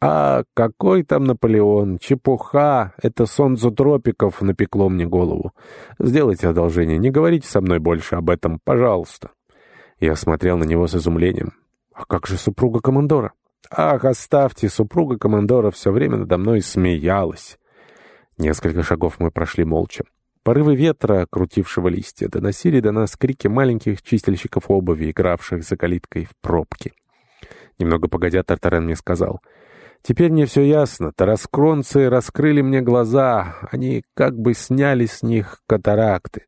«А, какой там Наполеон! Чепуха! Это солнце тропиков напекло мне голову. Сделайте одолжение, не говорите со мной больше об этом, пожалуйста». Я смотрел на него с изумлением. «А как же супруга командора?» «Ах, оставьте, супруга командора все время надо мной смеялась». Несколько шагов мы прошли молча. Порывы ветра, крутившего листья, доносили до нас крики маленьких чистильщиков обуви, игравших за калиткой в пробке. Немного погодя, Тартарен мне сказал — Теперь мне все ясно. Тараскронцы раскрыли мне глаза. Они как бы сняли с них катаракты.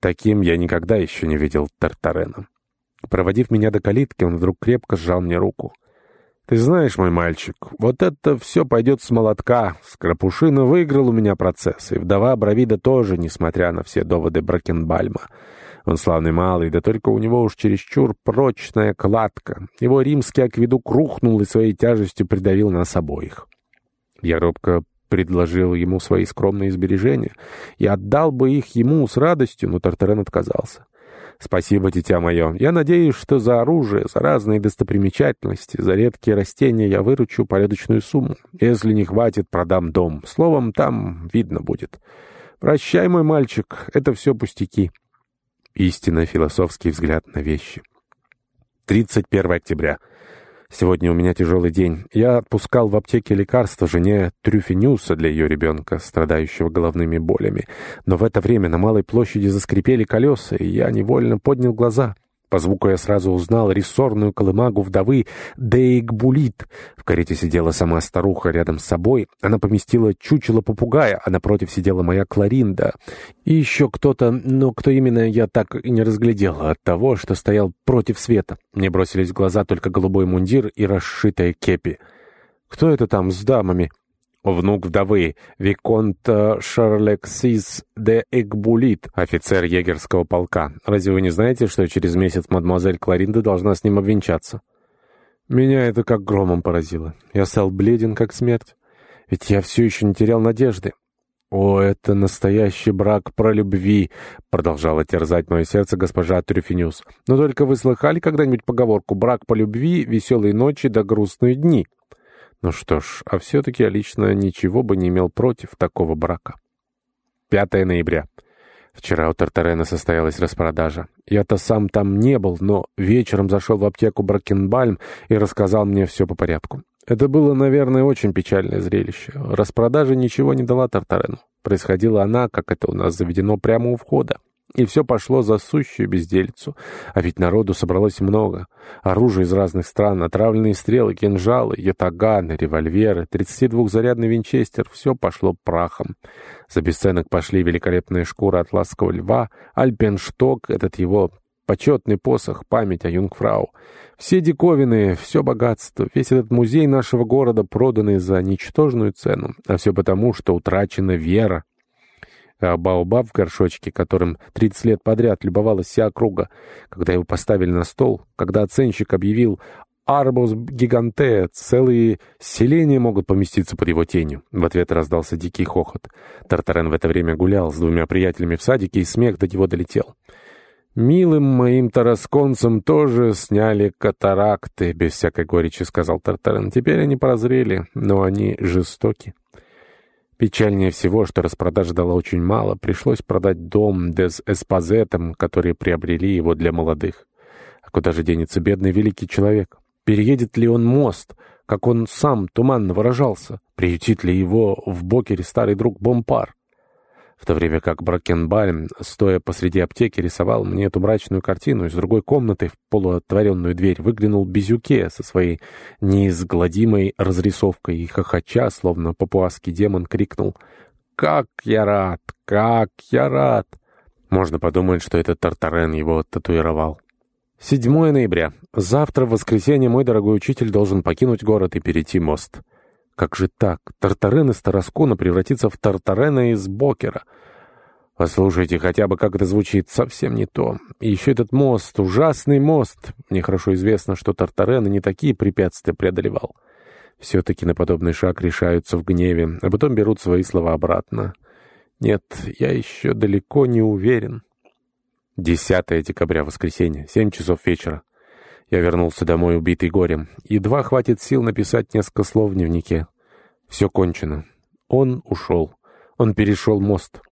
Таким я никогда еще не видел Тартарена. Проводив меня до калитки, он вдруг крепко сжал мне руку. «Ты знаешь, мой мальчик, вот это все пойдет с молотка. Скрапушина выиграл у меня процесс, и вдова Бравида тоже, несмотря на все доводы Бракенбальма. Он славный малый, да только у него уж чересчур прочная кладка. Его римский акведук рухнул и своей тяжестью придавил нас обоих. Я робко предложил ему свои скромные сбережения. Я отдал бы их ему с радостью, но Тартарен отказался. «Спасибо, дитя мое. Я надеюсь, что за оружие, за разные достопримечательности, за редкие растения я выручу порядочную сумму. Если не хватит, продам дом. Словом, там видно будет. Прощай, мой мальчик, это все пустяки». Истинно философский взгляд на вещи. 31 октября. Сегодня у меня тяжелый день. Я отпускал в аптеке лекарства жене трюфенюса для ее ребенка, страдающего головными болями. Но в это время на Малой площади заскрипели колеса, и я невольно поднял глаза — по звуку я сразу узнал рессорную колымагу вдовы Дейгбулит. В карете сидела сама старуха рядом с собой. Она поместила чучело попугая, а напротив сидела моя Кларинда. И еще кто-то, но кто именно, я так и не разглядел от того, что стоял против света. Мне бросились в глаза только голубой мундир и расшитая кепи. «Кто это там с дамами?» Внук вдовы, Виконт Шарлексис де Экбулит, офицер егерского полка. Разве вы не знаете, что через месяц мадемуазель Кларинда должна с ним обвенчаться? Меня это как громом поразило. Я стал бледен, как смерть. Ведь я все еще не терял надежды. «О, это настоящий брак про любви!» — продолжала терзать мое сердце госпожа Трюфинюс. «Но только вы слыхали когда-нибудь поговорку «брак по любви, веселые ночи да грустные дни»?» Ну что ж, а все-таки я лично ничего бы не имел против такого брака. 5 ноября. Вчера у Тартарена состоялась распродажа. Я-то сам там не был, но вечером зашел в аптеку Бракенбальм и рассказал мне все по порядку. Это было, наверное, очень печальное зрелище. Распродажа ничего не дала Тартарену. Происходила она, как это у нас заведено, прямо у входа. И все пошло за сущую безделицу. А ведь народу собралось много. Оружие из разных стран, отравленные стрелы, кинжалы, ятаганы, револьверы, 32-зарядный винчестер — все пошло прахом. За бесценок пошли великолепные шкуры атласского льва, альпеншток, этот его почетный посох, память о юнгфрау. Все диковины, все богатство, весь этот музей нашего города проданы за ничтожную цену. А все потому, что утрачена вера а Баобаб в горшочке, которым 30 лет подряд любовалась вся округа, когда его поставили на стол, когда оценщик объявил «Арбус гиганте», целые селения могут поместиться под его тенью. В ответ раздался дикий хохот. Тартарен в это время гулял с двумя приятелями в садике, и смех до него долетел. «Милым моим тарасконцам тоже сняли катаракты», — без всякой горечи сказал Тартарен. «Теперь они прозрели, но они жестоки». Печальнее всего, что распродажа дала очень мало, пришлось продать дом Дез Эспазетам, которые приобрели его для молодых. А куда же денется бедный великий человек? Переедет ли он мост, как он сам туманно выражался? Приютит ли его в Бокере старый друг Бомпар? В то время как Бракенбальм, стоя посреди аптеки, рисовал мне эту мрачную картину, из другой комнаты в полуотворенную дверь выглянул Безюке со своей неизгладимой разрисовкой и хохоча, словно папуасский демон, крикнул «Как я рад! Как я рад!» Можно подумать, что это Тартарен его татуировал. 7 ноября. Завтра, в воскресенье, мой дорогой учитель должен покинуть город и перейти мост. Как же так? Тартарен из Тараскона превратится в Тартарена из Бокера. Послушайте, хотя бы как это звучит, совсем не то. И еще этот мост, ужасный мост. Мне хорошо известно, что Тартарена не такие препятствия преодолевал. Все-таки на подобный шаг решаются в гневе, а потом берут свои слова обратно. Нет, я еще далеко не уверен. 10 декабря, воскресенье, 7 часов вечера. Я вернулся домой, убитый горем. Едва хватит сил написать несколько слов в дневнике. Все кончено. Он ушел. Он перешел мост.